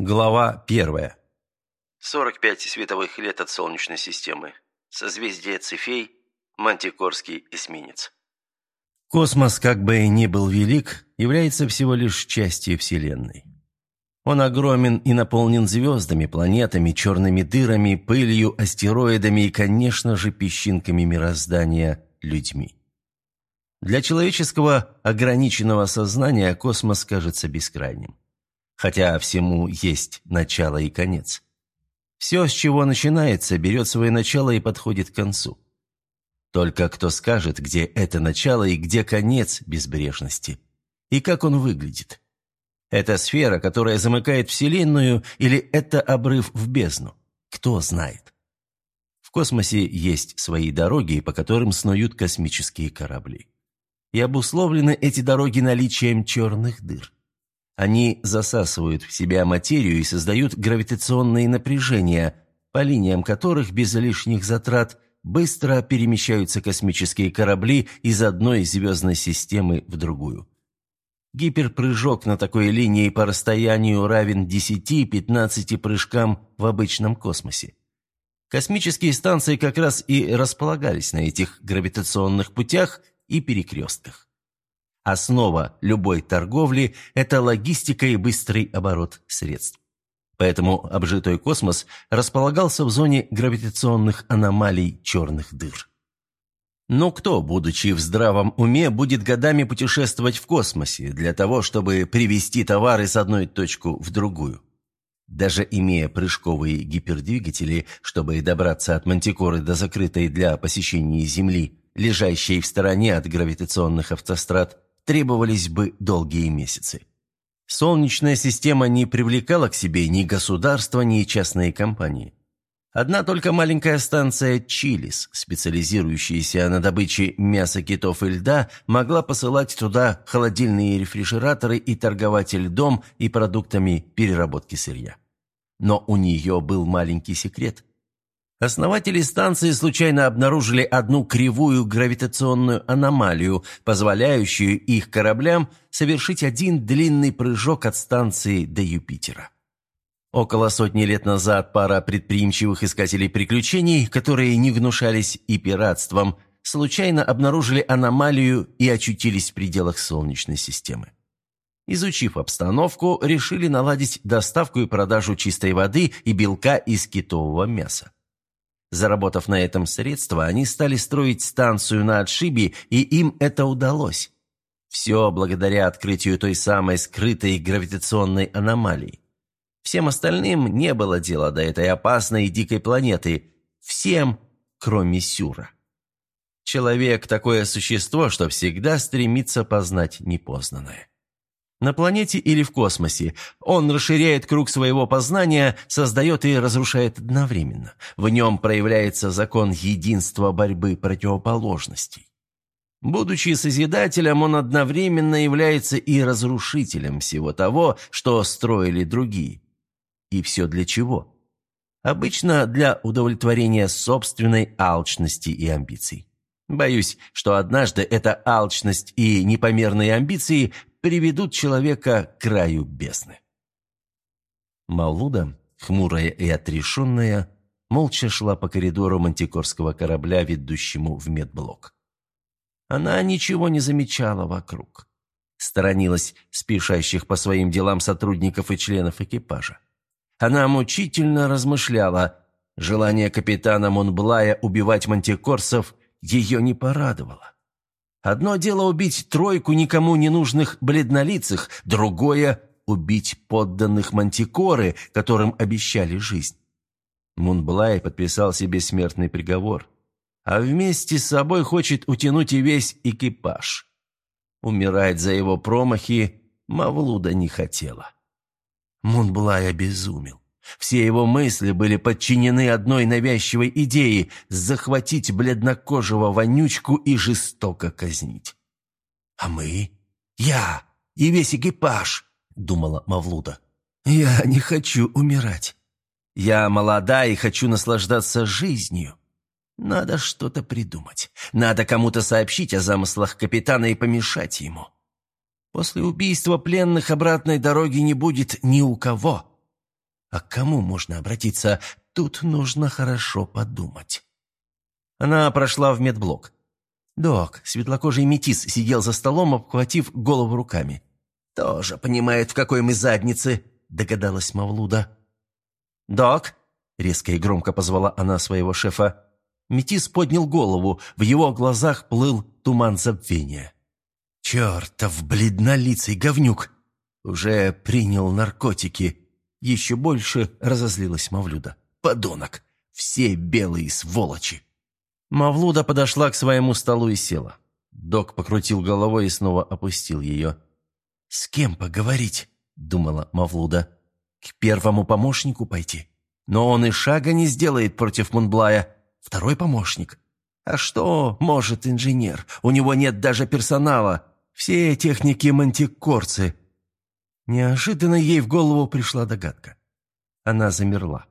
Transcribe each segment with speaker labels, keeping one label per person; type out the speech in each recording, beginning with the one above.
Speaker 1: Глава первая.
Speaker 2: 45 световых лет от Солнечной системы. Созвездие Цефей, Мантикорский эсминец.
Speaker 1: Космос, как бы ни был велик, является всего лишь частью Вселенной. Он огромен и наполнен звездами, планетами, черными дырами, пылью, астероидами и, конечно же, песчинками мироздания людьми. Для человеческого ограниченного сознания космос кажется бескрайним. Хотя всему есть начало и конец. Все, с чего начинается, берет свое начало и подходит к концу. Только кто скажет, где это начало и где конец безбрежности, и как он выглядит. Это сфера, которая замыкает Вселенную, или это обрыв в бездну? Кто знает? В космосе есть свои дороги, по которым снуют космические корабли и обусловлены эти дороги наличием черных дыр. Они засасывают в себя материю и создают гравитационные напряжения, по линиям которых без лишних затрат быстро перемещаются космические корабли из одной звездной системы в другую. Гиперпрыжок на такой линии по расстоянию равен 10-15 прыжкам в обычном космосе. Космические станции как раз и располагались на этих гравитационных путях – и перекрестках. Основа любой торговли – это логистика и быстрый оборот средств. Поэтому обжитой космос располагался в зоне гравитационных аномалий черных дыр. Но кто, будучи в здравом уме, будет годами путешествовать в космосе для того, чтобы привезти товары с одной точки в другую? Даже имея прыжковые гипердвигатели, чтобы добраться от Мантикоры до закрытой для посещения Земли лежащей в стороне от гравитационных автострад, требовались бы долгие месяцы. Солнечная система не привлекала к себе ни государства, ни частные компании. Одна только маленькая станция «Чилис», специализирующаяся на добыче мяса китов и льда, могла посылать туда холодильные рефрижераторы и торговать льдом и продуктами переработки сырья. Но у нее был маленький секрет. Основатели станции случайно обнаружили одну кривую гравитационную аномалию, позволяющую их кораблям совершить один длинный прыжок от станции до Юпитера. Около сотни лет назад пара предприимчивых искателей приключений, которые не гнушались и пиратством, случайно обнаружили аномалию и очутились в пределах Солнечной системы. Изучив обстановку, решили наладить доставку и продажу чистой воды и белка из китового мяса. Заработав на этом средства, они стали строить станцию на отшибе, и им это удалось. Все благодаря открытию той самой скрытой гравитационной аномалии. Всем остальным не было дела до этой опасной и дикой планеты. Всем, кроме Сюра. Человек – такое существо, что всегда стремится познать непознанное. На планете или в космосе. Он расширяет круг своего познания, создает и разрушает одновременно. В нем проявляется закон единства борьбы противоположностей. Будучи Созидателем, он одновременно является и разрушителем всего того, что строили другие. И все для чего? Обычно для удовлетворения собственной алчности и амбиций. Боюсь, что однажды эта алчность и непомерные амбиции приведут человека к краю бездны. Маулуда, хмурая и отрешенная, молча шла по коридору мантикорского корабля, ведущему в медблок. Она ничего не замечала вокруг. Сторонилась спешащих по своим делам сотрудников и членов экипажа. Она мучительно размышляла. Желание капитана Монблая убивать мантикорсов ее не порадовало. Одно дело убить тройку никому не нужных бледнолицых, другое — убить подданных мантикоры, которым обещали жизнь. Мунблай подписал себе смертный приговор, а вместе с собой хочет утянуть и весь экипаж. Умирать за его промахи Мавлуда не хотела. Мунблай обезумел. Все его мысли были подчинены одной навязчивой идее – захватить бледнокожего вонючку и жестоко казнить. «А мы? Я и весь экипаж!» – думала Мавлуда. «Я не хочу умирать. Я молода и хочу наслаждаться жизнью. Надо что-то придумать. Надо кому-то сообщить о замыслах капитана и помешать ему. После убийства пленных обратной дороги не будет ни у кого». А к кому можно обратиться? Тут нужно хорошо подумать. Она прошла в медблок. Док, светлокожий метис, сидел за столом, обхватив голову руками. «Тоже понимает, в какой мы заднице», — догадалась Мавлуда. «Док», — резко и громко позвала она своего шефа. Метис поднял голову, в его глазах плыл туман забвения. «Чертов бледнолицый говнюк! Уже принял наркотики!» Еще больше разозлилась Мавлюда. «Подонок! Все белые сволочи!» Мавлуда подошла к своему столу и села. Док покрутил головой и снова опустил ее. «С кем поговорить?» – думала Мавлуда. «К первому помощнику пойти? Но он и шага не сделает против Мунблая. Второй помощник. А что может инженер? У него нет даже персонала. Все техники мантикорцы. Неожиданно ей в голову пришла догадка. Она замерла.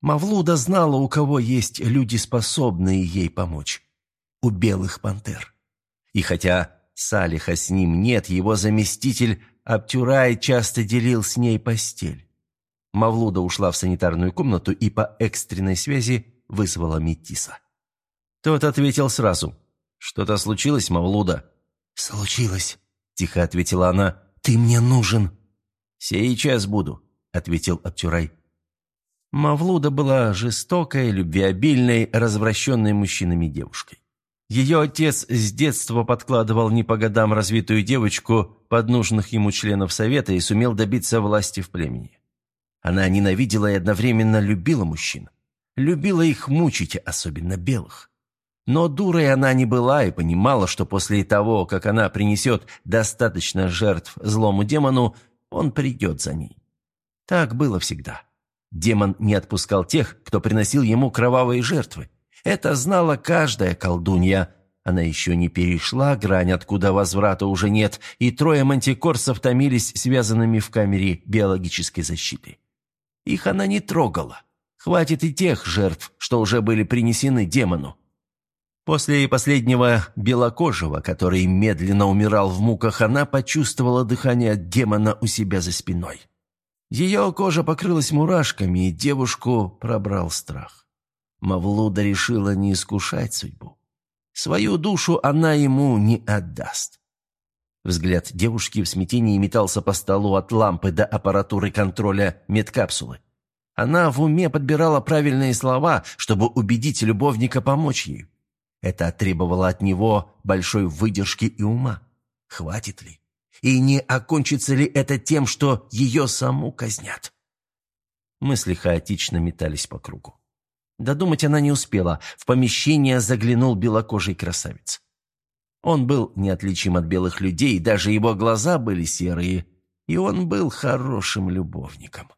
Speaker 1: Мавлуда знала, у кого есть люди, способные ей помочь. У белых пантер. И хотя Салиха с ним нет, его заместитель Аптюрай часто делил с ней постель. Мавлуда ушла в санитарную комнату и по экстренной связи вызвала Метиса. Тот ответил сразу. «Что-то случилось, Мавлуда?» «Случилось», – тихо ответила она. «Ты мне нужен». «Сейчас буду», – ответил Аптюрай. Мавлуда была жестокой, любвеобильной, развращенной мужчинами девушкой. Ее отец с детства подкладывал не по годам развитую девочку под нужных ему членов совета и сумел добиться власти в племени. Она ненавидела и одновременно любила мужчин. Любила их мучить, особенно белых. Но дурой она не была и понимала, что после того, как она принесет достаточно жертв злому демону, он придет за ней. Так было всегда. Демон не отпускал тех, кто приносил ему кровавые жертвы. Это знала каждая колдунья. Она еще не перешла грань, откуда возврата уже нет, и трое мантикорсов томились связанными в камере биологической защиты. Их она не трогала. Хватит и тех жертв, что уже были принесены демону. После последнего белокожего, который медленно умирал в муках, она почувствовала дыхание демона у себя за спиной. Ее кожа покрылась мурашками, и девушку пробрал страх. Мавлуда решила не искушать судьбу. Свою душу она ему не отдаст. Взгляд девушки в смятении метался по столу от лампы до аппаратуры контроля медкапсулы. Она в уме подбирала правильные слова, чтобы убедить любовника помочь ей. Это требовало от него большой выдержки и ума. Хватит ли? И не окончится ли это тем, что ее саму казнят? Мысли хаотично метались по кругу. Додумать она не успела. В помещение заглянул белокожий красавец. Он был неотличим от белых людей, даже его глаза были серые, и он был хорошим любовником.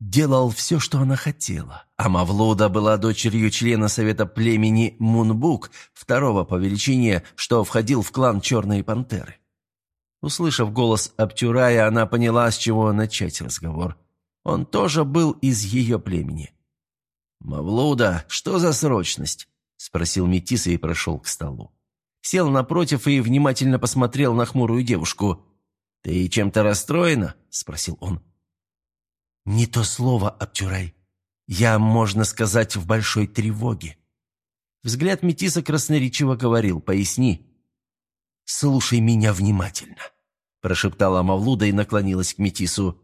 Speaker 1: Делал все, что она хотела. А Мавлуда была дочерью члена совета племени Мунбук, второго по величине, что входил в клан Черной Пантеры. Услышав голос Аптюрая, она поняла, с чего начать разговор. Он тоже был из ее племени. «Мавлуда, что за срочность?» – спросил Метиса и прошел к столу. Сел напротив и внимательно посмотрел на хмурую девушку. «Ты чем-то расстроена?» – спросил он. «Не то слово, Аптюрай. Я, можно сказать, в большой тревоге». Взгляд Метиса красноречиво говорил «Поясни». «Слушай меня внимательно», – прошептала Мавлуда и наклонилась к Метису.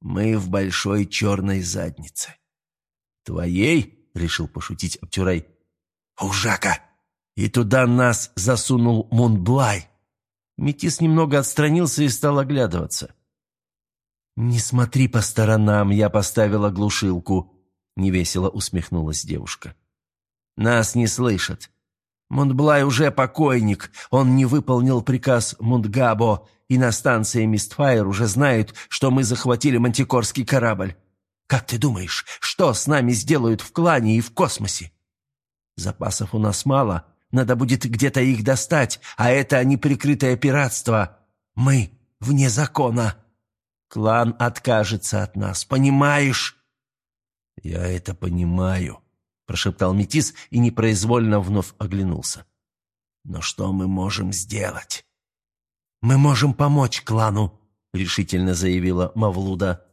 Speaker 1: «Мы в большой черной заднице». «Твоей?» — решил пошутить Аптюрай. «Ужака! И туда нас засунул Монблай!» Метис немного отстранился и стал оглядываться. «Не смотри по сторонам, я поставила глушилку», — невесело усмехнулась девушка. «Нас не слышат. Монблай уже покойник, он не выполнил приказ Мундгабо, и на станции Мистфайр уже знают, что мы захватили мантикорский корабль. Как ты думаешь, что с нами сделают в клане и в космосе? Запасов у нас мало, надо будет где-то их достать, а это неприкрытое пиратство. Мы вне закона. Клан откажется от нас, понимаешь?» «Я это понимаю», – прошептал Метис и непроизвольно вновь оглянулся. «Но что мы можем сделать?» «Мы можем помочь клану», – решительно заявила Мавлуда.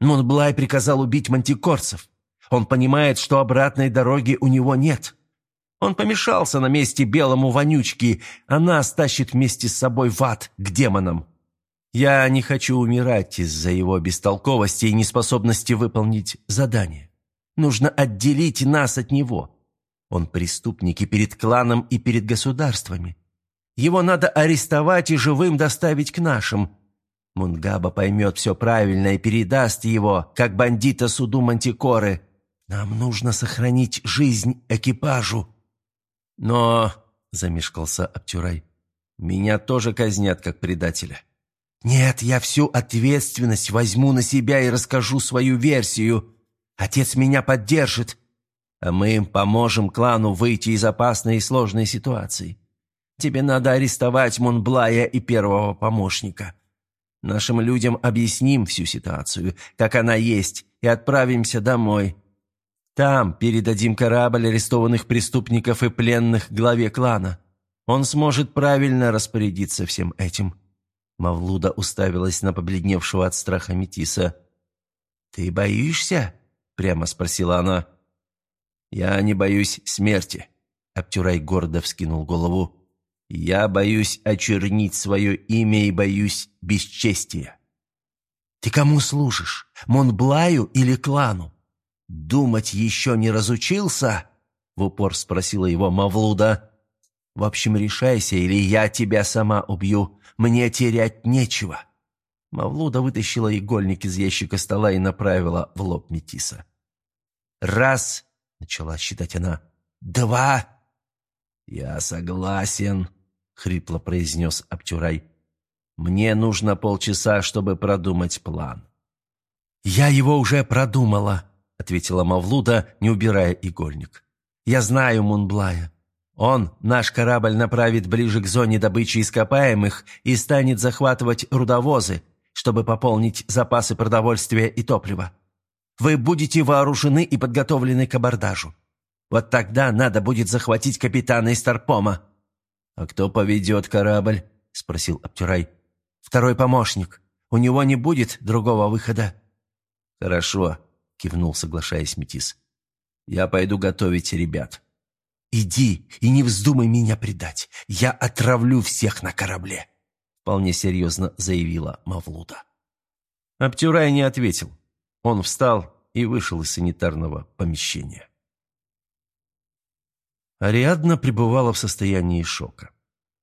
Speaker 1: Монблай приказал убить мантикорцев. Он понимает, что обратной дороги у него нет. Он помешался на месте белому вонючки, она стащит вместе с собой в ад к демонам. Я не хочу умирать из-за его бестолковости и неспособности выполнить задание. Нужно отделить нас от него. Он преступник и перед кланом, и перед государствами. Его надо арестовать и живым доставить к нашим. Мунгаба поймет все правильно и передаст его, как бандита суду Мантикоры. Нам нужно сохранить жизнь экипажу». «Но...» — замешкался Аптюрай. «Меня тоже казнят как предателя». «Нет, я всю ответственность возьму на себя и расскажу свою версию. Отец меня поддержит, а мы им поможем клану выйти из опасной и сложной ситуации. Тебе надо арестовать Монблая и первого помощника. Нашим людям объясним всю ситуацию, как она есть, и отправимся домой. Там передадим корабль арестованных преступников и пленных главе клана. Он сможет правильно распорядиться всем этим». Мавлуда уставилась на побледневшего от страха Метиса. «Ты боишься?» — прямо спросила она. «Я не боюсь смерти», — Аптюрай гордо вскинул голову. Я боюсь очернить свое имя и боюсь бесчестия. Ты кому служишь? Монблаю или клану? Думать еще не разучился? В упор спросила его Мавлуда. В общем, решайся, или я тебя сама убью. Мне терять нечего. Мавлуда вытащила игольник из ящика стола и направила в лоб Метиса. «Раз!» — начала считать она. «Два!» «Я согласен», — хрипло произнес Аптюрай. «Мне нужно полчаса, чтобы продумать план». «Я его уже продумала», — ответила Мавлуда, не убирая игольник. «Я знаю Мунблая. Он наш корабль направит ближе к зоне добычи ископаемых и станет захватывать рудовозы, чтобы пополнить запасы продовольствия и топлива. Вы будете вооружены и подготовлены к абордажу. Вот тогда надо будет захватить капитана из Старпома». «А кто поведет корабль?» – спросил Аптюрай. «Второй помощник. У него не будет другого выхода». «Хорошо», – кивнул, соглашаясь Метис. «Я пойду готовить ребят». «Иди и не вздумай меня предать. Я отравлю всех на корабле», – вполне серьезно заявила Мавлуда. Аптюрай не ответил. Он встал и вышел из санитарного помещения. Ариадна пребывала в состоянии шока.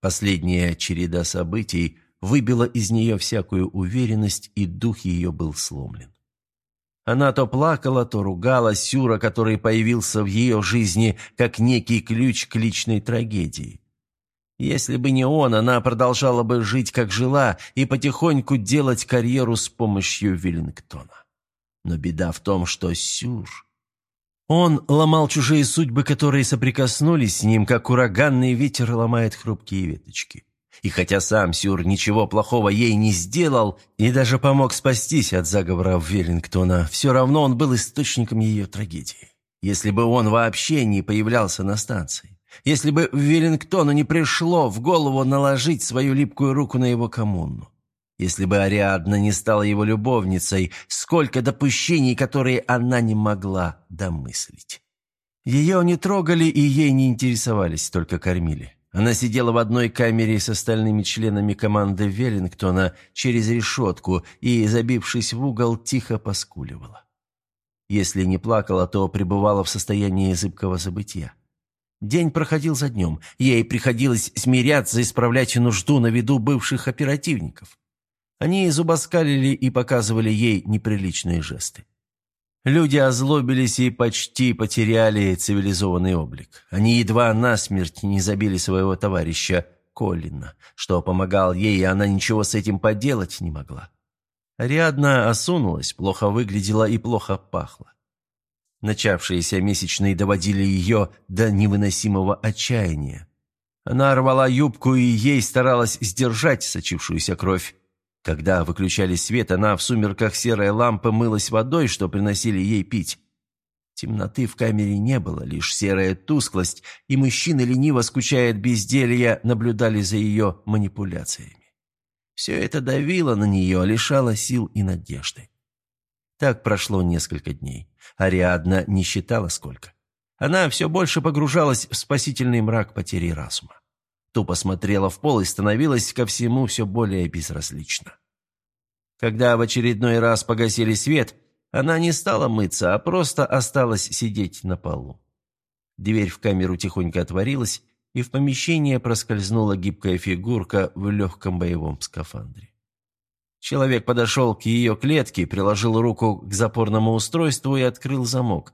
Speaker 1: Последняя череда событий выбила из нее всякую уверенность, и дух ее был сломлен. Она то плакала, то ругала Сюра, который появился в ее жизни как некий ключ к личной трагедии. Если бы не он, она продолжала бы жить, как жила, и потихоньку делать карьеру с помощью Веллингтона. Но беда в том, что Сюр он ломал чужие судьбы, которые соприкоснулись с ним, как ураганный ветер ломает хрупкие веточки. И хотя сам Сюр ничего плохого ей не сделал и даже помог спастись от заговора Веллингтона, все равно он был источником ее трагедии. Если бы он вообще не появлялся на станции, если бы Веллингтону не пришло в голову наложить свою липкую руку на его коммуну, если бы Ариадна не стала его любовницей, сколько допущений, которые она не могла домыслить. Ее не трогали и ей не интересовались, только кормили. Она сидела в одной камере с остальными членами команды Веллингтона через решетку и, забившись в угол, тихо поскуливала. Если не плакала, то пребывала в состоянии зыбкого забытия. День проходил за днем. Ей приходилось смиряться исправлять нужду на виду бывших оперативников. Они зубоскалили и показывали ей неприличные жесты. Люди озлобились и почти потеряли цивилизованный облик. Они едва насмерть не забили своего товарища Коллина, что помогал ей, и она ничего с этим поделать не могла. Ариадна осунулась, плохо выглядела и плохо пахла. Начавшиеся месячные доводили ее до невыносимого отчаяния. Она рвала юбку, и ей старалась сдержать сочившуюся кровь. Когда выключали свет, она в сумерках серой лампы мылась водой, что приносили ей пить. Темноты в камере не было, лишь серая тусклость, и мужчины, лениво скучая от безделья, наблюдали за ее манипуляциями. Все это давило на нее, лишало сил и надежды. Так прошло несколько дней. Ариадна не считала сколько. Она все больше погружалась в спасительный мрак потери разума. Тупо смотрела в пол и становилась ко всему все более безразлична. Когда в очередной раз погасили свет, она не стала мыться, а просто осталась сидеть на полу. Дверь в камеру тихонько отворилась, и в помещение проскользнула гибкая фигурка в легком боевом скафандре. Человек подошел к ее клетке, приложил руку к запорному устройству и открыл замок.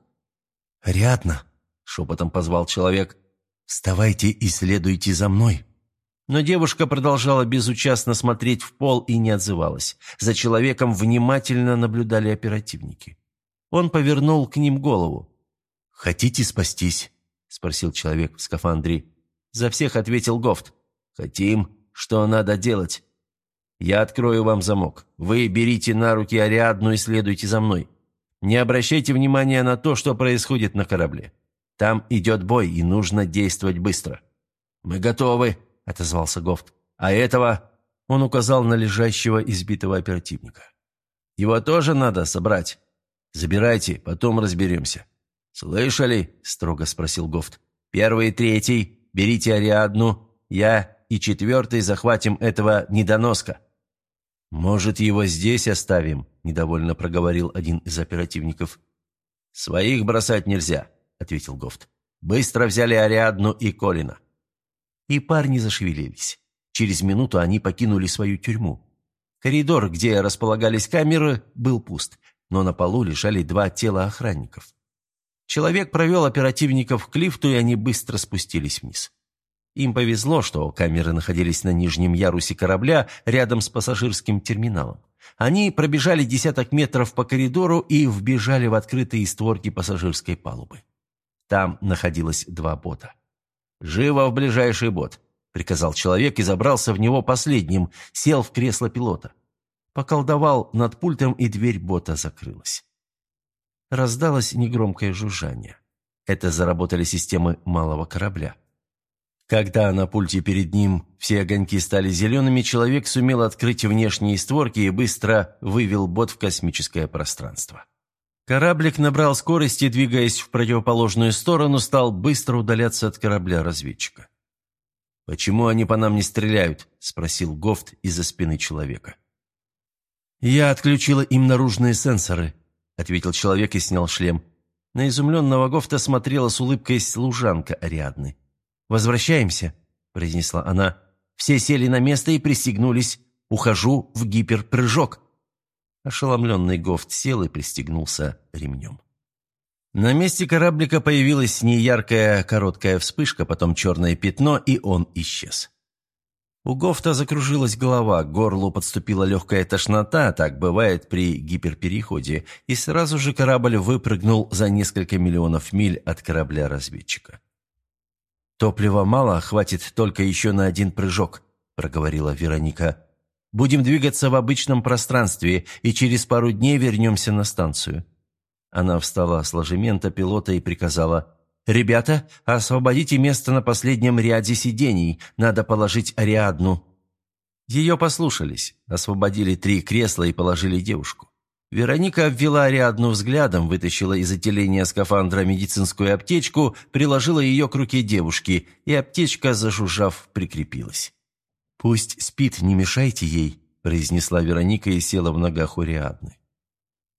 Speaker 3: «Рядно!» — шепотом позвал человек. «Вставайте и следуйте за мной!»
Speaker 1: Но девушка продолжала безучастно смотреть в пол и не отзывалась. За человеком внимательно наблюдали оперативники. Он повернул к ним голову.
Speaker 3: «Хотите спастись?» – спросил человек в скафандре.
Speaker 1: За всех ответил Гофт. «Хотим. Что надо делать?» «Я открою вам замок. Вы берите на руки Ариадну и следуйте за мной. Не обращайте внимания на то, что происходит на корабле. Там идет бой, и нужно действовать быстро». «Мы готовы», — отозвался Гофт. «А этого...» — он указал на лежащего избитого оперативника. «Его тоже надо собрать. Забирайте, потом разберемся». «Слышали?» — строго спросил Гофт. «Первый и третий, берите Ариадну, я и четвертый захватим этого недоноска». «Может, его здесь оставим?» – недовольно проговорил один из оперативников. «Своих бросать нельзя», – ответил Гофт. «Быстро взяли Ариадну и Колина». И парни зашевелились. Через минуту они покинули свою тюрьму. Коридор, где располагались камеры, был пуст, но на полу лежали два тела охранников. Человек провел оперативников к лифту, и они быстро спустились вниз. Им повезло, что камеры находились на нижнем ярусе корабля, рядом с пассажирским терминалом. Они пробежали десяток метров по коридору и вбежали в открытые створки пассажирской палубы. Там находилось два бота. «Живо в ближайший бот», — приказал человек и забрался в него последним, сел в кресло пилота. Поколдовал над пультом, и дверь бота закрылась. Раздалось негромкое жужжание. Это заработали системы малого корабля. Когда на пульте перед ним все огоньки стали зелеными, человек сумел открыть внешние створки и быстро вывел бот в космическое пространство. Кораблик набрал скорости, двигаясь в противоположную сторону, стал быстро удаляться от корабля-разведчика. «Почему они по нам не стреляют?» – спросил Гофт из-за спины человека. «Я отключила им наружные сенсоры», — ответил человек и снял шлем. На изумленного Гофта смотрела с улыбкой служанка Ариадны. «Возвращаемся», — произнесла она. «Все сели на место и пристегнулись. Ухожу в гиперпрыжок». Ошеломленный Гофт сел и пристегнулся ремнем. На месте кораблика появилась неяркая короткая вспышка, потом черное пятно, и он исчез. У Гофта закружилась голова, к горлу подступила легкая тошнота, так бывает при гиперпереходе, и сразу же корабль выпрыгнул за несколько миллионов миль от корабля-разведчика. «Топлива мало, хватит только еще на один прыжок», – проговорила Вероника. «Будем двигаться в обычном пространстве, и через пару дней вернемся на станцию». Она встала с ложемента пилота и приказала «Ребята, освободите место на последнем ряде сидений. Надо положить Ариадну». Ее послушались, освободили три кресла и положили девушку. Вероника обвела Ариадну взглядом, вытащила из отделения скафандра медицинскую аптечку, приложила ее к руке девушки, и аптечка, зажужжав, прикрепилась. «Пусть спит, не мешайте ей», – произнесла Вероника и села в ногах у Ариадны.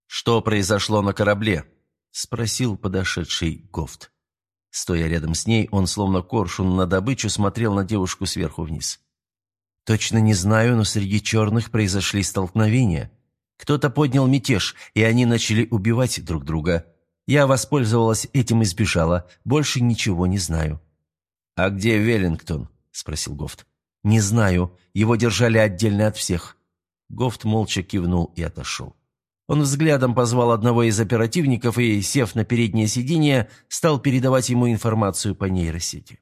Speaker 1: «Что произошло на корабле?» – спросил подошедший Гофт. Стоя рядом с ней, он, словно коршун на добычу, смотрел на девушку сверху вниз. «Точно не знаю, но среди черных произошли столкновения. Кто-то поднял мятеж, и они начали убивать друг друга. Я воспользовалась этим и сбежала. Больше ничего не знаю». «А где Веллингтон?» – спросил Гофт. «Не знаю. Его держали отдельно от всех». Гофт молча кивнул и отошел. Он взглядом позвал одного из оперативников и, сев на переднее сиденье, стал передавать ему информацию по нейросети.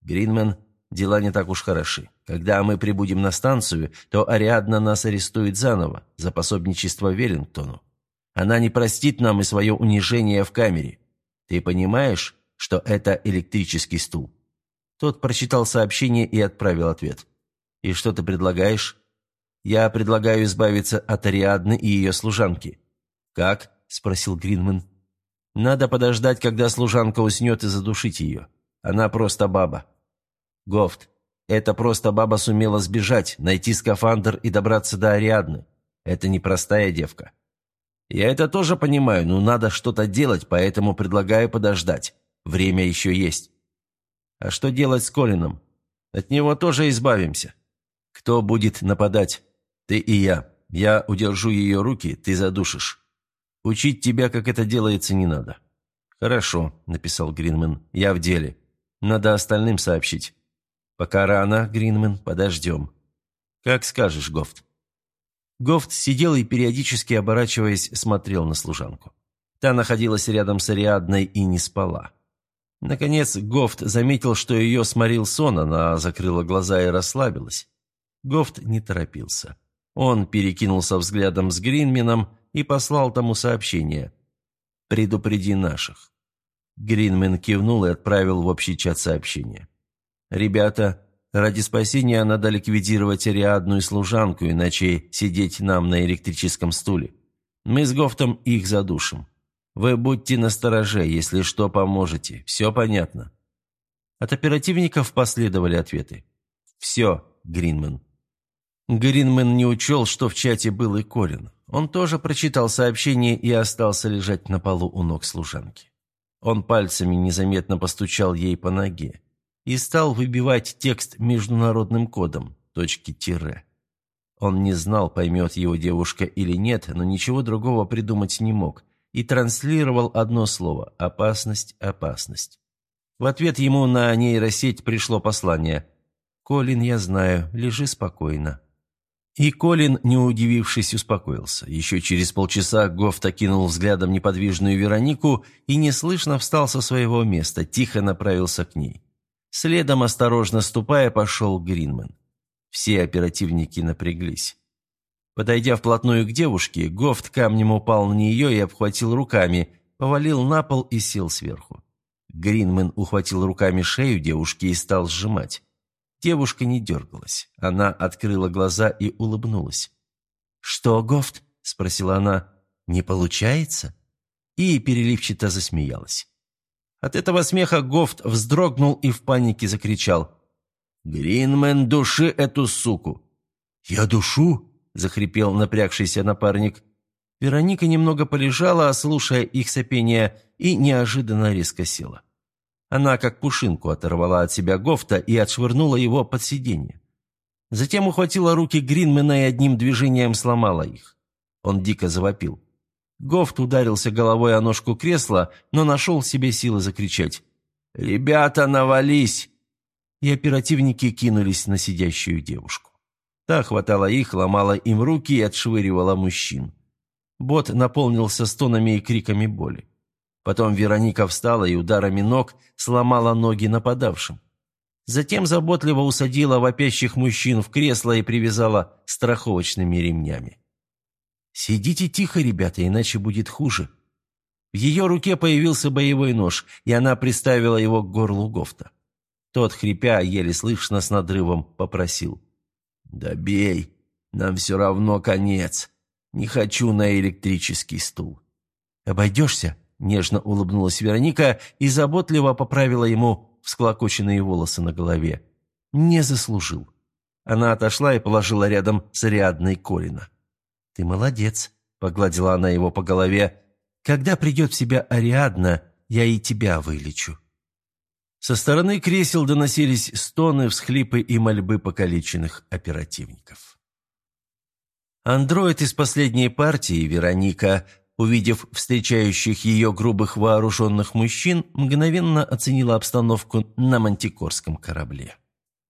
Speaker 1: «Гринмен, дела не так уж хороши. Когда мы прибудем на станцию, то Ариадна нас арестует заново за пособничество Веллингтону. Она не простит нам и свое унижение в камере. Ты понимаешь, что это электрический стул?» Тот прочитал сообщение и отправил ответ. «И что ты предлагаешь?» Я предлагаю избавиться от Ариадны и ее служанки. «Как?» – спросил Гринман. «Надо подождать, когда служанка уснет и задушить ее. Она просто баба». «Гофт, эта просто баба сумела сбежать, найти скафандр и добраться до Ариадны. Это непростая девка». «Я это тоже понимаю, но надо что-то делать, поэтому предлагаю подождать. Время еще есть». «А что делать с Колином? От него тоже избавимся. Кто будет нападать? Ты и я. Я удержу ее руки, ты задушишь. Учить тебя, как это делается, не надо». «Хорошо», — написал Гринман, — «я в деле. Надо остальным сообщить». «Пока рано, Гринман, подождем». «Как скажешь, Гофт». Гофт сидел и, периодически оборачиваясь, смотрел на служанку. Та находилась рядом с Ариадной и не спала. Наконец Гофт заметил, что ее сморил сон, она закрыла глаза и расслабилась. Гофт не торопился. Он перекинулся взглядом с Гринменом и послал тому сообщение. «Предупреди наших». Гринмен кивнул и отправил в общий чат сообщение. «Ребята, ради спасения надо ликвидировать Ариадну и служанку, иначе сидеть нам на электрическом стуле. Мы с Гофтом их задушим. Вы будьте настороже, если что, поможете. Все понятно». От оперативников последовали ответы. «Все, Гринман». Гринман не учел, что в чате был и Колин. Он тоже прочитал сообщение и остался лежать на полу у ног служанки. Он пальцами незаметно постучал ей по ноге и стал выбивать текст международным кодом, точки тире. Он не знал, поймет его девушка или нет, но ничего другого придумать не мог и транслировал одно слово – «опасность, опасность». В ответ ему на нейросеть пришло послание «Колин, я знаю, лежи спокойно». И Колин, не удивившись, успокоился. Еще через полчаса Гофт окинул взглядом неподвижную Веронику и неслышно встал со своего места, тихо направился к ней. Следом, осторожно ступая, пошел Гринман. Все оперативники напряглись. Подойдя вплотную к девушке, Гофт камнем упал на нее и обхватил руками, повалил на пол и сел сверху. Гринмен ухватил руками шею девушки и стал сжимать. Девушка не дергалась. Она открыла глаза и улыбнулась. «Что, Гофт?» – спросила она. «Не получается?» И переливчато засмеялась. От этого смеха Гофт вздрогнул и в панике закричал. «Гринмен, души эту суку!» «Я душу?» Захрипел напрягшийся напарник. Вероника немного полежала, слушая их сопение, и неожиданно резко села. Она как пушинку оторвала от себя Гофта и отшвырнула его под сиденье. Затем ухватила руки Гринмена и одним движением сломала их. Он дико завопил. Гофт ударился головой о ножку кресла, но нашел себе силы закричать. «Ребята, навались!» И оперативники кинулись на сидящую девушку. Та хватала их, ломала им руки и отшвыривала мужчин. Бот наполнился стонами и криками боли. Потом Вероника встала и ударами ног сломала ноги нападавшим. Затем заботливо усадила вопящих мужчин в кресло и привязала страховочными ремнями. «Сидите тихо, ребята, иначе будет хуже». В ее руке появился боевой нож, и она приставила его к горлу Гофта. Тот, хрипя, еле слышно с надрывом, попросил. «Да бей, нам все равно конец. Не хочу на электрический стул». «Обойдешься?» – нежно улыбнулась Вероника и заботливо поправила ему всклокоченные волосы на голове. «Не заслужил». Она отошла и положила рядом с Ариадной Колина. «Ты молодец», – погладила она его по голове. «Когда придет в себя Ариадна, я и тебя вылечу». Со стороны кресел доносились стоны, всхлипы и мольбы покалеченных оперативников. Андроид из последней партии, Вероника, увидев встречающих ее грубых вооруженных мужчин, мгновенно оценила обстановку на мантикорском корабле.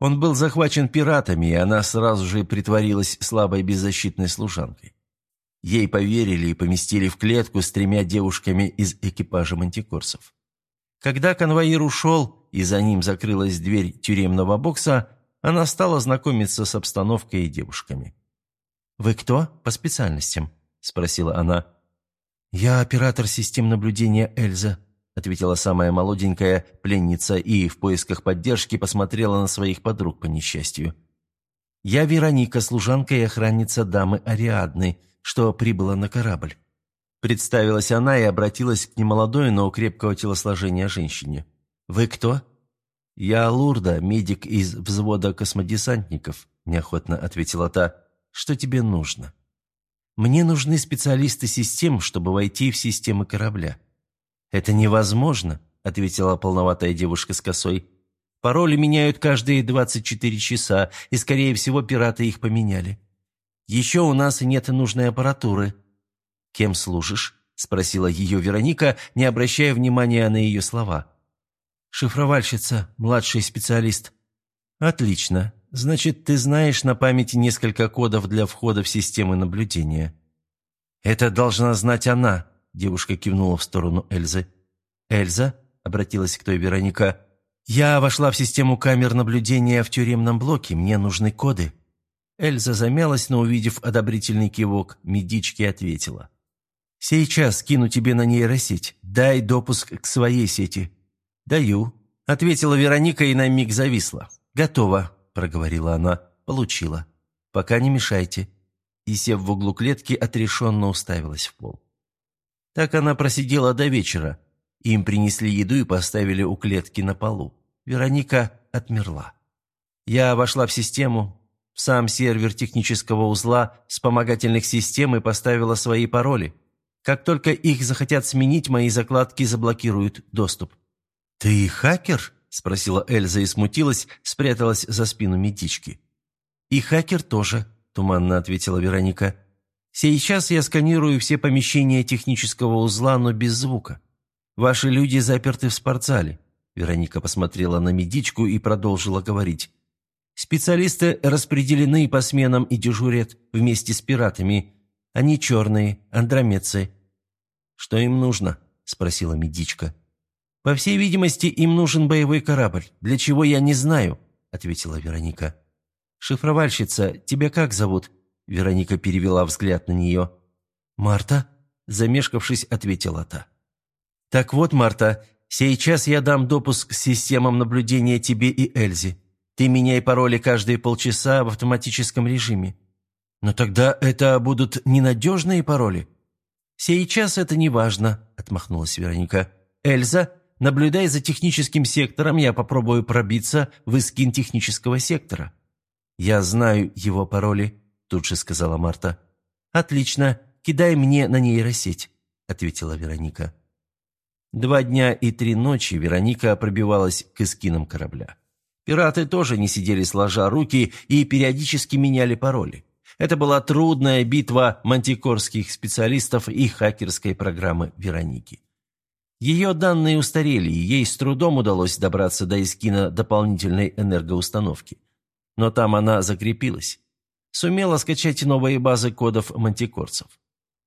Speaker 1: Он был захвачен пиратами, и она сразу же притворилась слабой беззащитной служанкой. Ей поверили и поместили в клетку с тремя девушками из экипажа мантикорсов. Когда конвоир ушел, и за ним закрылась дверь тюремного бокса, она стала знакомиться с обстановкой и девушками. «Вы кто? По специальностям?» – спросила она. «Я оператор систем наблюдения Эльза», – ответила самая молоденькая пленница и в поисках поддержки посмотрела на своих подруг по несчастью. «Я Вероника, служанка и охранница дамы Ариадны, что прибыла на корабль». Представилась она и обратилась к немолодой, но крепкого телосложения женщине. «Вы кто?» «Я Лурда, медик из взвода космодесантников», – неохотно ответила та. «Что тебе нужно?» «Мне нужны специалисты систем, чтобы войти в системы корабля». «Это невозможно», – ответила полноватая девушка с косой. «Пароли меняют каждые 24 часа, и, скорее всего, пираты их поменяли. Еще у нас нет нужной аппаратуры». «Кем служишь?» – спросила ее Вероника, не обращая внимания на ее слова. «Шифровальщица, младший специалист». «Отлично. Значит, ты знаешь на памяти несколько кодов для входа в системы наблюдения». «Это должна знать она», – девушка кивнула в сторону Эльзы. «Эльза?» – обратилась к той Вероника. «Я вошла в систему камер наблюдения в тюремном блоке. Мне нужны коды». Эльза замялась, но, увидев одобрительный кивок, медички ответила. «Сейчас кину тебе на нейросеть. Дай допуск к своей сети. «Даю», — ответила Вероника и на миг зависла. «Готово», — проговорила она. «Получила. Пока не мешайте». И, сев в углу клетки, отрешенно уставилась в пол. Так она просидела до вечера. Им принесли еду и поставили у клетки на полу. Вероника отмерла. Я вошла в систему, в сам сервер технического узла вспомогательных систем и поставила свои пароли. Как только их захотят сменить, мои закладки заблокируют доступ. «Ты хакер?» – спросила Эльза и смутилась, спряталась за спину медички. «И хакер тоже», – туманно ответила Вероника. «Сейчас я сканирую все помещения технического узла, но без звука. Ваши люди заперты в спортзале». Вероника посмотрела на медичку и продолжила говорить. «Специалисты распределены по сменам и дежурят вместе с пиратами. Они черные, андромедцы». «Что им нужно?» – спросила медичка. «По всей видимости, им нужен боевой корабль. Для чего, я не знаю», — ответила Вероника. «Шифровальщица, тебя как зовут?» Вероника перевела взгляд на нее. «Марта?» – замешкавшись, ответила та. «Так вот, Марта, сейчас я дам допуск к системам наблюдения тебе и Эльзе. Ты меняй пароли каждые полчаса в автоматическом режиме. Но тогда это будут ненадежные пароли?» «Сейчас это не важно», – отмахнулась Вероника. «Эльза, Наблюдай за техническим сектором, я попробую пробиться в искин технического сектора». «Я знаю его пароли», – тут же сказала Марта. «Отлично, кидай мне на нейросеть», – ответила Вероника. Два дня и три ночи Вероника пробивалась к эскинам корабля. Пираты тоже не сидели сложа руки и периодически меняли пароли. Это была трудная битва мантикорских специалистов и хакерской программы Вероники. Ее данные устарели, и ей с трудом удалось добраться до эскина дополнительной энергоустановки. Но там она закрепилась. Сумела скачать новые базы кодов мантикорцев.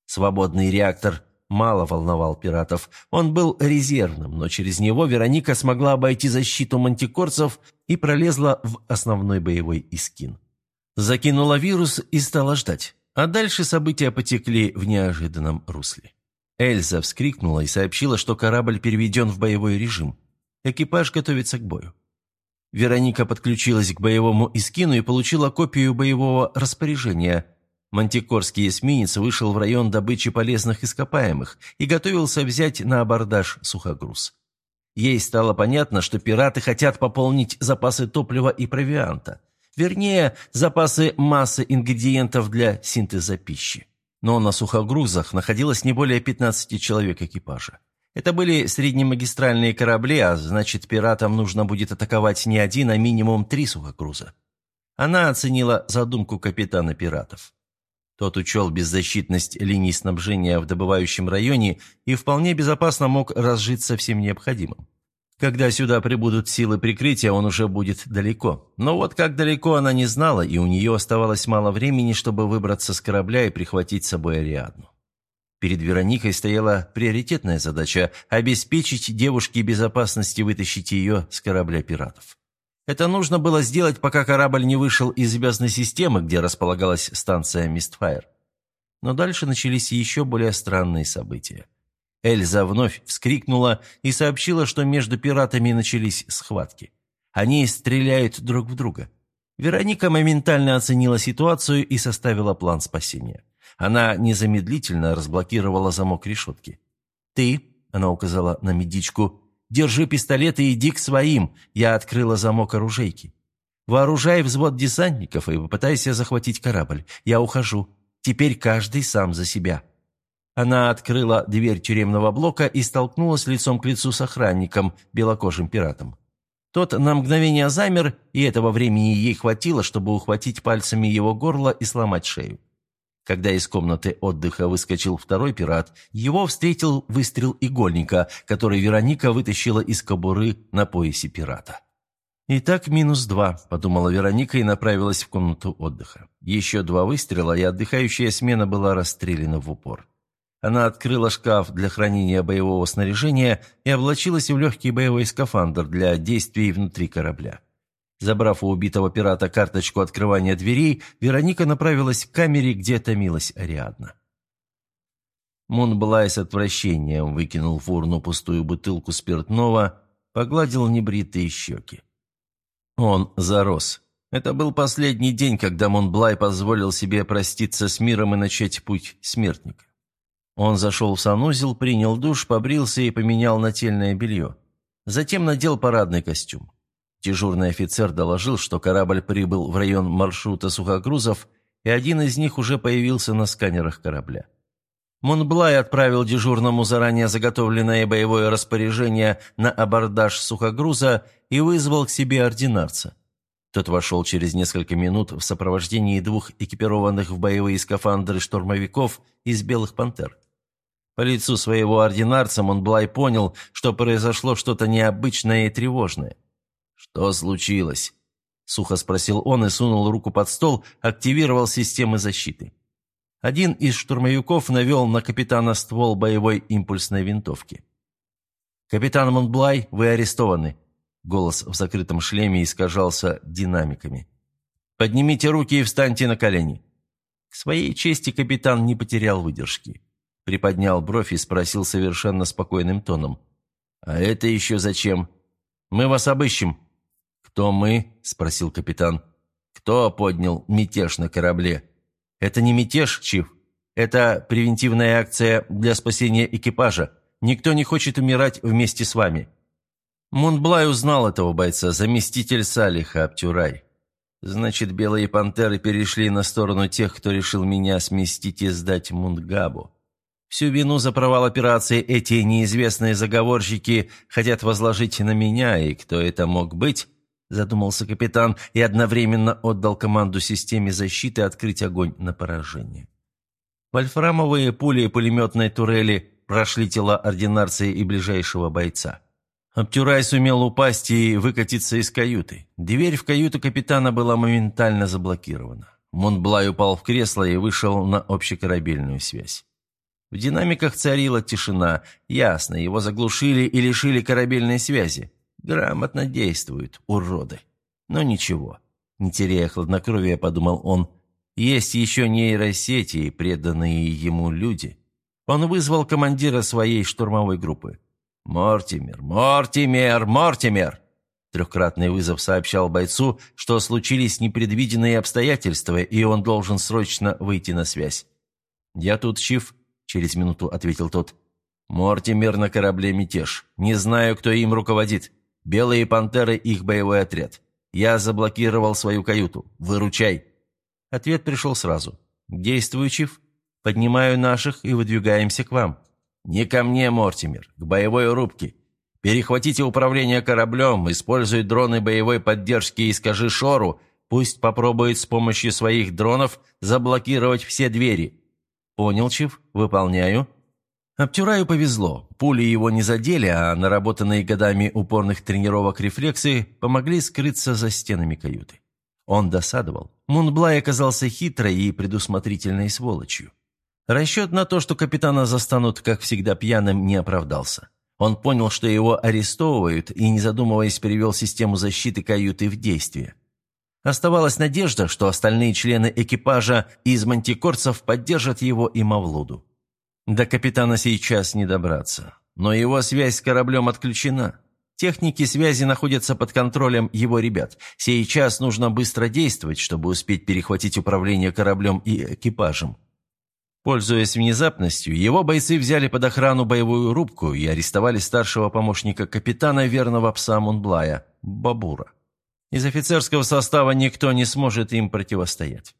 Speaker 1: Свободный реактор мало волновал пиратов. Он был резервным, но через него Вероника смогла обойти защиту мантикорцев и пролезла в основной боевой искин. Закинула вирус и стала ждать. А дальше события потекли в неожиданном русле. Эльза вскрикнула и сообщила, что корабль переведен в боевой режим. Экипаж готовится к бою. Вероника подключилась к боевому искину и получила копию боевого распоряжения. Мантикорский эсминец вышел в район добычи полезных ископаемых и готовился взять на абордаж сухогруз. Ей стало понятно, что пираты хотят пополнить запасы топлива и провианта. Вернее, запасы массы ингредиентов для синтеза пищи но на сухогрузах находилось не более 15 человек экипажа. Это были среднемагистральные корабли, а значит, пиратам нужно будет атаковать не один, а минимум три сухогруза. Она оценила задумку капитана пиратов. Тот учел беззащитность линий снабжения в добывающем районе и вполне безопасно мог разжиться всем необходимым. Когда сюда прибудут силы прикрытия, он уже будет далеко. Но вот как далеко она не знала, и у нее оставалось мало времени, чтобы выбраться с корабля и прихватить с собой Ариадну. Перед Вероникой стояла приоритетная задача – обеспечить девушке безопасность и вытащить ее с корабля пиратов. Это нужно было сделать, пока корабль не вышел из звездной системы, где располагалась станция Мистфайр. Но дальше начались еще более странные события. Эльза вновь вскрикнула и сообщила, что между пиратами начались схватки. Они стреляют друг в друга. Вероника моментально оценила ситуацию и составила план спасения. Она незамедлительно разблокировала замок решетки. «Ты», — она указала на медичку, — «держи пистолет и иди к своим». Я открыла замок оружейки. «Вооружай взвод десантников и попытайся захватить корабль. Я ухожу. Теперь каждый сам за себя». Она открыла дверь тюремного блока и столкнулась лицом к лицу с охранником, белокожим пиратом. Тот на мгновение замер, и этого времени ей хватило, чтобы ухватить пальцами его горло и сломать шею. Когда из комнаты отдыха выскочил второй пират, его встретил выстрел игольника, который Вероника вытащила из кобуры на поясе пирата. «Итак, минус два», – подумала Вероника и направилась в комнату отдыха. Еще два выстрела, и отдыхающая смена была расстреляна в упор. Она открыла шкаф для хранения боевого снаряжения и облачилась в легкий боевой скафандр для действий внутри корабля. Забрав у убитого пирата карточку открывания дверей, Вероника направилась к камере, где томилась Ариадна. Монблай с отвращением выкинул в урну пустую бутылку спиртного, погладил небритые щеки. Он зарос. Это был последний день, когда Монблай позволил себе проститься с миром и начать путь смертника. Он зашел в санузел, принял душ, побрился и поменял нательное белье. Затем надел парадный костюм. Дежурный офицер доложил, что корабль прибыл в район маршрута сухогрузов, и один из них уже появился на сканерах корабля. Монблай отправил дежурному заранее заготовленное боевое распоряжение на абордаж сухогруза и вызвал к себе ординарца. Тот вошел через несколько минут в сопровождении двух экипированных в боевые скафандры штурмовиков из «Белых пантер». По лицу своего ординарца Монблай понял, что произошло что-то необычное и тревожное. «Что случилось?» – сухо спросил он и сунул руку под стол, активировал системы защиты. Один из штурмовиков навел на капитана ствол боевой импульсной винтовки. «Капитан Монблай, вы арестованы», Голос в закрытом шлеме искажался динамиками. «Поднимите руки и встаньте на колени». К своей чести капитан не потерял выдержки. Приподнял бровь и спросил совершенно спокойным тоном. «А это еще зачем? Мы вас обыщем». «Кто мы?» – спросил капитан. «Кто поднял мятеж на корабле?» «Это не мятеж, Чиф. Это превентивная акция для спасения экипажа. Никто не хочет умирать вместе с вами». Мунблай узнал этого бойца, заместитель Салиха Аптюрай. Значит, белые пантеры перешли на сторону тех, кто решил меня сместить и сдать Мундгабу. Всю вину за провал операции эти неизвестные заговорщики хотят возложить на меня, и кто это мог быть, задумался капитан и одновременно отдал команду системе защиты открыть огонь на поражение. Вольфрамовые пули и пулеметной турели прошли тела ординарции и ближайшего бойца. Обтюрай сумел упасть и выкатиться из каюты. Дверь в каюту капитана была моментально заблокирована. Монблай упал в кресло и вышел на общекорабельную связь. В динамиках царила тишина. Ясно, его заглушили и лишили корабельной связи. Грамотно действуют, уроды. Но ничего. Не теряя хладнокровия, подумал он. Есть еще нейросети и преданные ему люди. Он вызвал командира своей штурмовой группы. «Мортимер! Мортимер! Мортимер!» Трехкратный вызов сообщал бойцу, что случились непредвиденные обстоятельства, и он должен срочно выйти на связь. «Я тут, Чиф», — через минуту ответил тот. «Мортимер на корабле «Мятеж». Не знаю, кто им руководит. Белые пантеры — их боевой отряд. Я заблокировал свою каюту. Выручай». Ответ пришел сразу. «Действую, Чиф. Поднимаю наших и выдвигаемся к вам». «Не ко мне, Мортимер, к боевой рубке. Перехватите управление кораблем, используй дроны боевой поддержки и скажи Шору, пусть попробует с помощью своих дронов заблокировать все двери». «Понял, Чиф, выполняю». Обтюраю повезло. Пули его не задели, а наработанные годами упорных тренировок рефлексы помогли скрыться за стенами каюты. Он досадовал. Мунблай оказался хитрой и предусмотрительной сволочью. Расчет на то, что капитана застанут, как всегда, пьяным, не оправдался. Он понял, что его арестовывают, и, не задумываясь, перевел систему защиты каюты в действие. Оставалась надежда, что остальные члены экипажа из мантикорцев поддержат его и Мавлуду. До капитана сейчас не добраться, но его связь с кораблем отключена. Техники связи находятся под контролем его ребят. Сейчас нужно быстро действовать, чтобы успеть перехватить управление кораблем и экипажем. Пользуясь внезапностью, его бойцы взяли под охрану боевую рубку и арестовали старшего помощника капитана верного пса Мунблая, Бабура. Из офицерского состава никто не сможет им противостоять.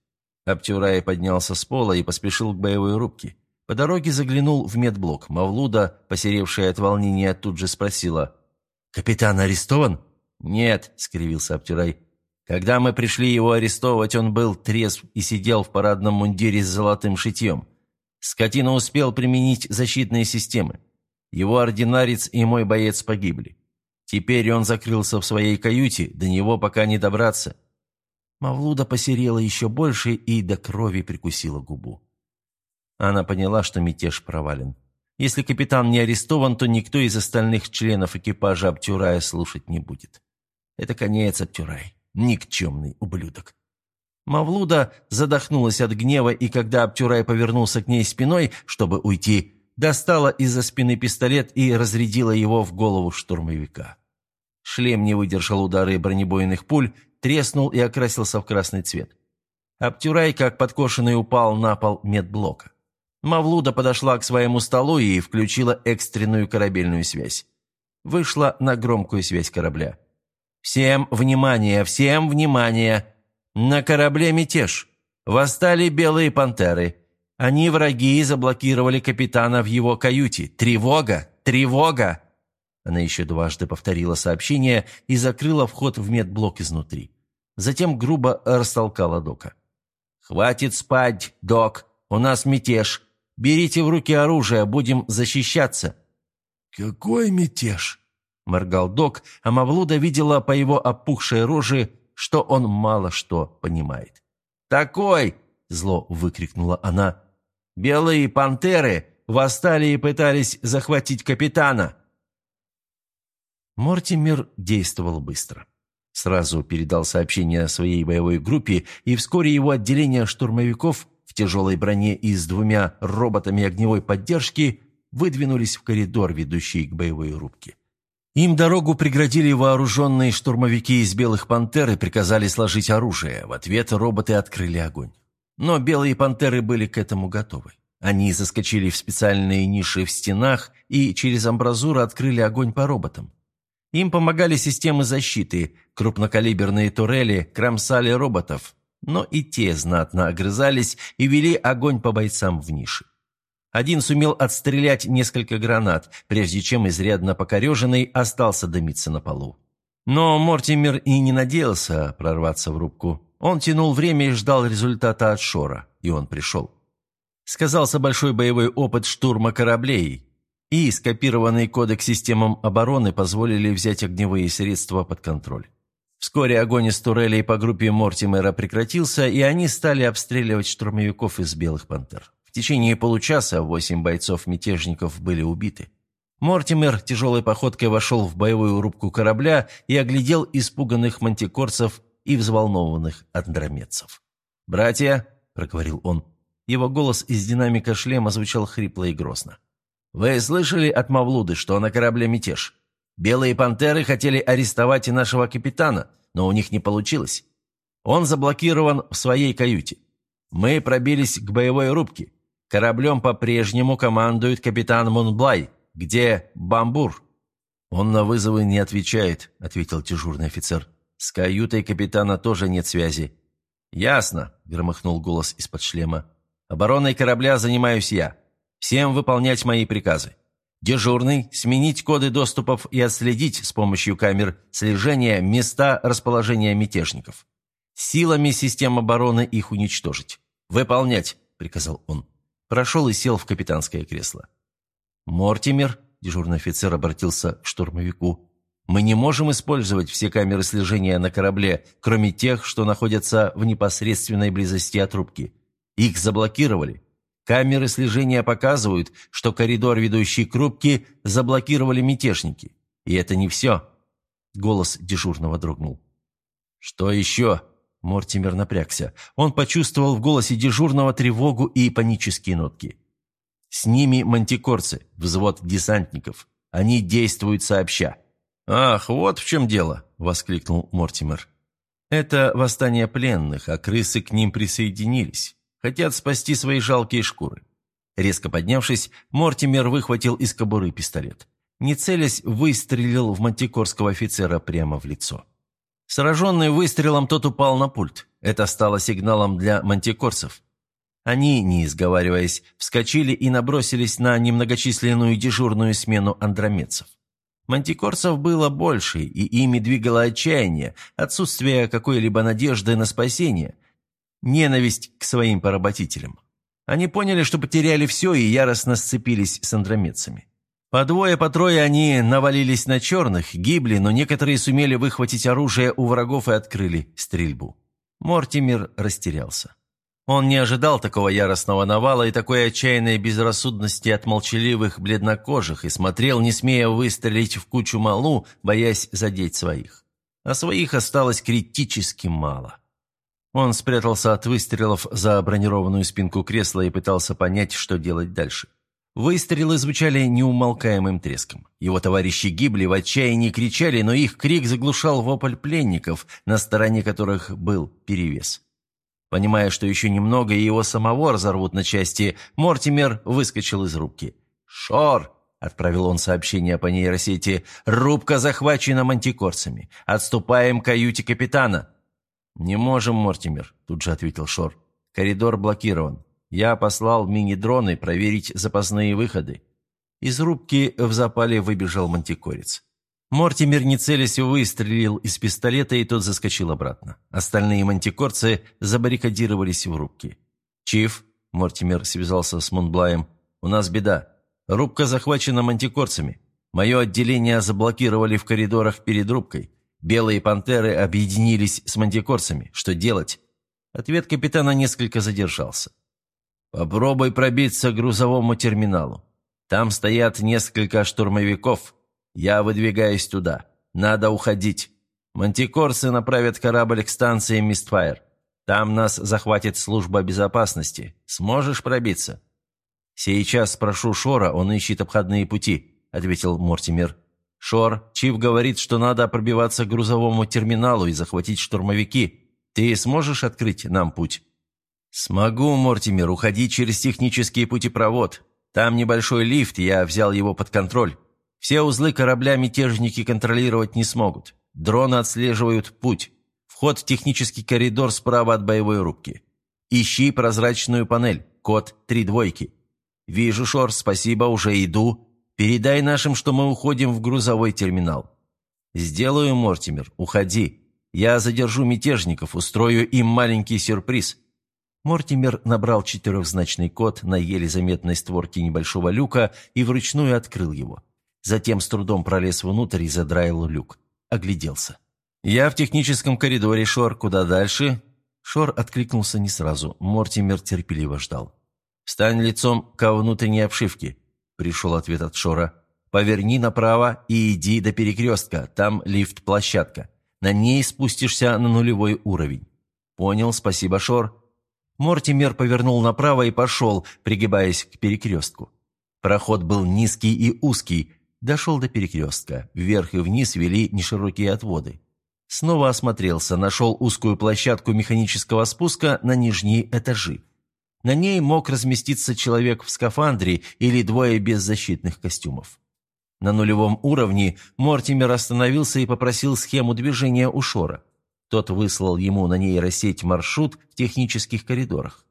Speaker 1: Аптюрай поднялся с пола и поспешил к боевой рубке. По дороге заглянул в медблок. Мавлуда, посеревшая от волнения, тут же спросила. «Капитан арестован?» «Нет», — скривился Аптюрай. «Когда мы пришли его арестовывать, он был трезв и сидел в парадном мундире с золотым шитьем. Скотина успел применить защитные системы. Его ординарец и мой боец погибли. Теперь он закрылся в своей каюте, до него пока не добраться. Мавлуда посерела еще больше и до крови прикусила губу. Она поняла, что мятеж провален. Если капитан не арестован, то никто из остальных членов экипажа Аптюрая слушать не будет. Это конец Аптюрай, никчемный ублюдок. Мавлуда задохнулась от гнева, и когда Аптюрай повернулся к ней спиной, чтобы уйти, достала из-за спины пистолет и разрядила его в голову штурмовика. Шлем не выдержал удары бронебойных пуль, треснул и окрасился в красный цвет. Обтюрай, как подкошенный, упал на пол медблока. Мавлуда подошла к своему столу и включила экстренную корабельную связь. Вышла на громкую связь корабля. «Всем внимание! Всем внимание! На корабле мятеж! Восстали белые пантеры! Они враги и заблокировали капитана в его каюте! Тревога! Тревога!» Она еще дважды повторила сообщение и закрыла вход в медблок изнутри. Затем грубо растолкала Дока. «Хватит спать, Док! У нас мятеж! Берите в руки оружие, будем защищаться!»
Speaker 3: «Какой мятеж?» – моргал Док, а Мавлуда видела по его опухшей роже, что он мало что понимает.
Speaker 1: «Такой!» – зло выкрикнула она. «Белые пантеры восстали и пытались захватить капитана!» Мортимер действовал быстро. Сразу передал сообщение своей боевой группе, и вскоре его отделение штурмовиков в тяжелой броне и с двумя роботами огневой поддержки выдвинулись в коридор, ведущий к боевой рубке. Им дорогу преградили вооруженные штурмовики из «Белых пантер» и приказали сложить оружие. В ответ роботы открыли огонь. Но «Белые пантеры» были к этому готовы. Они заскочили в специальные ниши в стенах и через амбразуру открыли огонь по роботам. Им помогали системы защиты, крупнокалиберные турели кромсали роботов, но и те знатно огрызались и вели огонь по бойцам в нише. Один сумел отстрелять несколько гранат, прежде чем изрядно покореженный остался дымиться на полу. Но Мортимер и не надеялся прорваться в рубку. Он тянул время и ждал результата от Шора, и он пришел. Сказался большой боевой опыт штурма кораблей, и скопированный кодек системам обороны позволили взять огневые средства под контроль. Вскоре огонь из турелей по группе Мортимера прекратился, и они стали обстреливать штурмовиков из «Белых пантер». В течение получаса восемь бойцов-мятежников были убиты. Мортимер тяжелой походкой вошел в боевую рубку корабля и оглядел испуганных мантикорцев и взволнованных андромедцев. «Братья», — проговорил он, — его голос из динамика шлема звучал хрипло и грозно. «Вы слышали от Мавлуды, что на корабле мятеж? Белые пантеры хотели арестовать и нашего капитана, но у них не получилось. Он заблокирован в своей каюте. Мы пробились к боевой рубке. Кораблем по-прежнему командует капитан Мунблай. Где Бамбур?» «Он на вызовы не отвечает», — ответил дежурный офицер. «С каютой капитана тоже нет связи». «Ясно», — громыхнул голос из-под шлема. «Обороной корабля занимаюсь я. Всем выполнять мои приказы. Дежурный – сменить коды доступов и отследить с помощью камер слежения места расположения мятежников. Силами систем обороны их уничтожить. «Выполнять», – приказал он. Прошел и сел в капитанское кресло. «Мортимер», – дежурный офицер обратился к штурмовику, – «мы не можем использовать все камеры слежения на корабле, кроме тех, что находятся в непосредственной близости от рубки. Их заблокировали. Камеры слежения показывают, что коридор, ведущий к рубке, заблокировали мятежники. И это не все. Голос дежурного дрогнул. «Что еще?» Мортимер напрягся. Он почувствовал в голосе дежурного тревогу и панические нотки. «С ними мантикорцы, взвод десантников. Они действуют сообща». «Ах, вот в чем дело!» – воскликнул Мортимер. «Это восстание пленных, а крысы к ним присоединились. Хотят спасти свои жалкие шкуры.
Speaker 3: Резко поднявшись, Мортимер выхватил из кобуры пистолет. Не целясь, выстрелил в мантикорского офицера прямо в лицо. Сраженный выстрелом, тот упал на пульт. Это стало сигналом для мантикорцев. Они, не изговариваясь, вскочили и набросились на немногочисленную дежурную смену андромедцев. Мантикорцев было больше, и ими двигало отчаяние, отсутствие какой-либо надежды на спасение, ненависть к своим поработителям. Они поняли, что потеряли все, и яростно сцепились с андромедцами. По двое, по трое они навалились на черных, гибли, но некоторые сумели выхватить оружие у врагов и открыли стрельбу. Мортимер растерялся. Он не ожидал такого яростного навала и такой отчаянной безрассудности от молчаливых бледнокожих и смотрел, не смея выстрелить в кучу малу, боясь задеть своих. А своих осталось критически мало. Он спрятался от выстрелов за бронированную спинку кресла и пытался понять, что делать дальше. Выстрелы звучали неумолкаемым треском. Его товарищи гибли, в отчаянии кричали, но их крик заглушал вопль пленников, на стороне которых был перевес. Понимая, что еще немного, и его самого разорвут на части, Мортимер выскочил из рубки. «Шор!» — отправил он сообщение по нейросети. «Рубка захвачена мантикорцами. Отступаем к каюте капитана». «Не можем, Мортимер», — тут же ответил Шор. «Коридор блокирован. Я послал мини-дроны проверить запасные выходы». Из рубки в запале выбежал мантикорец. Мортимер, не целясь, выстрелил из пистолета, и тот заскочил обратно. Остальные мантикорцы забаррикадировались в рубке. «Чиф», — Мортимер связался с Мунблаем, — «у нас беда. Рубка захвачена мантикорцами. Мое отделение заблокировали в коридорах перед рубкой. Белые пантеры объединились с мантикорцами. Что делать?» Ответ капитана несколько задержался. «Попробуй пробиться к грузовому терминалу. Там стоят несколько штурмовиков. Я выдвигаюсь туда. Надо уходить. Мантикорсы направят корабль к станции Мистфайр. Там нас захватит служба безопасности. Сможешь пробиться?» «Сейчас спрошу Шора, он ищет обходные пути», — ответил Мортимер. «Шор, Чиф говорит, что надо пробиваться к грузовому терминалу и захватить штурмовики. Ты сможешь открыть нам путь?» «Смогу, Мортимер, уходи через технический путепровод. Там небольшой лифт, я взял его под контроль. Все узлы корабля мятежники контролировать не смогут. Дроны отслеживают путь. Вход в технический коридор справа от боевой рубки. Ищи прозрачную панель. Код три двойки. Вижу, Шор, спасибо, уже иду. Передай нашим, что мы уходим в грузовой терминал. Сделаю, Мортимер, уходи. Я задержу мятежников, устрою им маленький сюрприз. Мортимер набрал четырехзначный код на еле заметной створке небольшого люка и вручную открыл его. Затем с трудом пролез внутрь и задраил люк. Огляделся. «Я в техническом коридоре, Шор. Куда дальше?» Шор откликнулся не сразу. Мортимер терпеливо ждал. «Встань лицом к внутренней обшивке», — пришел ответ от Шора. «Поверни направо и иди до перекрестка. Там лифт-площадка. На ней спустишься на нулевой уровень». «Понял, спасибо, Шор. Мортимер повернул направо и пошел, пригибаясь к перекрестку. Проход был низкий и узкий, дошел до перекрестка. Вверх и вниз вели неширокие отводы. Снова осмотрелся, нашел узкую площадку механического спуска на нижние этажи. На ней мог разместиться человек в скафандре или двое без защитных костюмов. На нулевом уровне Мортимер остановился и попросил схему движения у Шора. Тот выслал ему на нейросеть маршрут в технических коридорах.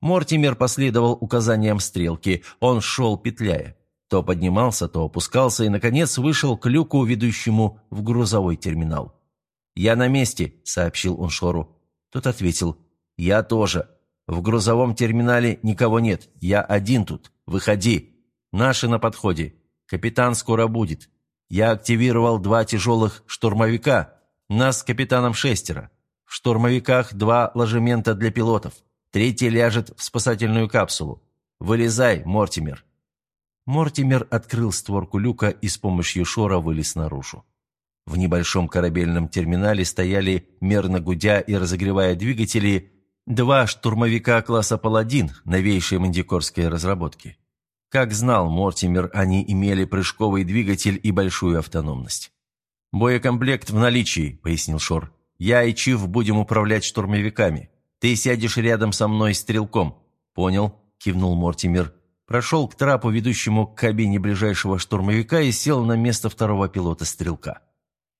Speaker 3: Мортимер последовал указаниям стрелки, он шел петляя. То поднимался, то опускался и, наконец, вышел к люку, ведущему в грузовой терминал. «Я на месте», — сообщил он Шору. Тот ответил, «Я тоже. В грузовом терминале никого нет. Я один тут. Выходи. Наши на подходе. Капитан скоро будет. Я активировал два тяжелых штурмовика, нас с капитаном шестеро. В штурмовиках два ложемента для пилотов. Третий ляжет в спасательную капсулу. Вылезай, Мортимер». Мортимер открыл створку люка и с помощью шора вылез наружу. В небольшом корабельном терминале стояли, мерно гудя и разогревая двигатели, два штурмовика класса «Паладин» новейшей мандикорской разработки. Как знал Мортимер, они имели прыжковый двигатель и большую автономность. «Боекомплект в наличии», — пояснил Шор. «Я и Чиф будем управлять штурмовиками. Ты сядешь рядом со мной стрелком». «Понял», — кивнул Мортимер. прошел к трапу, ведущему к кабине ближайшего штурмовика и сел на место второго пилота-стрелка.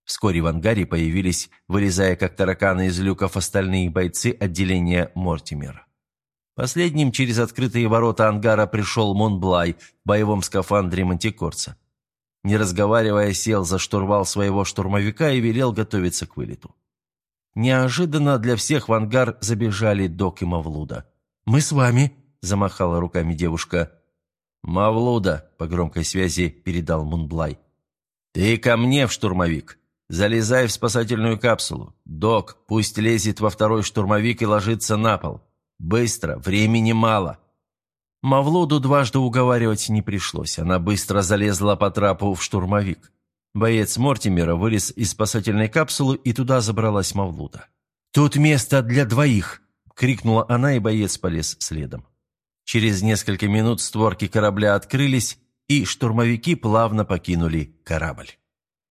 Speaker 3: Вскоре в ангаре появились, вылезая как тараканы из люков, остальные бойцы отделения Мортимера. Последним через открытые ворота ангара пришел Монблай в боевом скафандре мантикорца. Не разговаривая, сел за штурвал своего штурмовика и велел готовиться к вылету. Неожиданно для всех в ангар забежали Док и Мавлуда. «Мы с вами», – замахала руками девушка. «Мавлуда», – по громкой связи передал Мунблай. «Ты ко мне в штурмовик. Залезай в спасательную капсулу. Док, пусть лезет во второй штурмовик и ложится на пол. Быстро, времени мало». Мавлуду дважды уговаривать не пришлось. Она быстро залезла по трапу в штурмовик. Боец Мортимера вылез из спасательной капсулы, и туда забралась Мавлуда. «Тут место для двоих!» — крикнула она, и боец полез следом. Через несколько минут створки корабля открылись, и штурмовики плавно покинули корабль.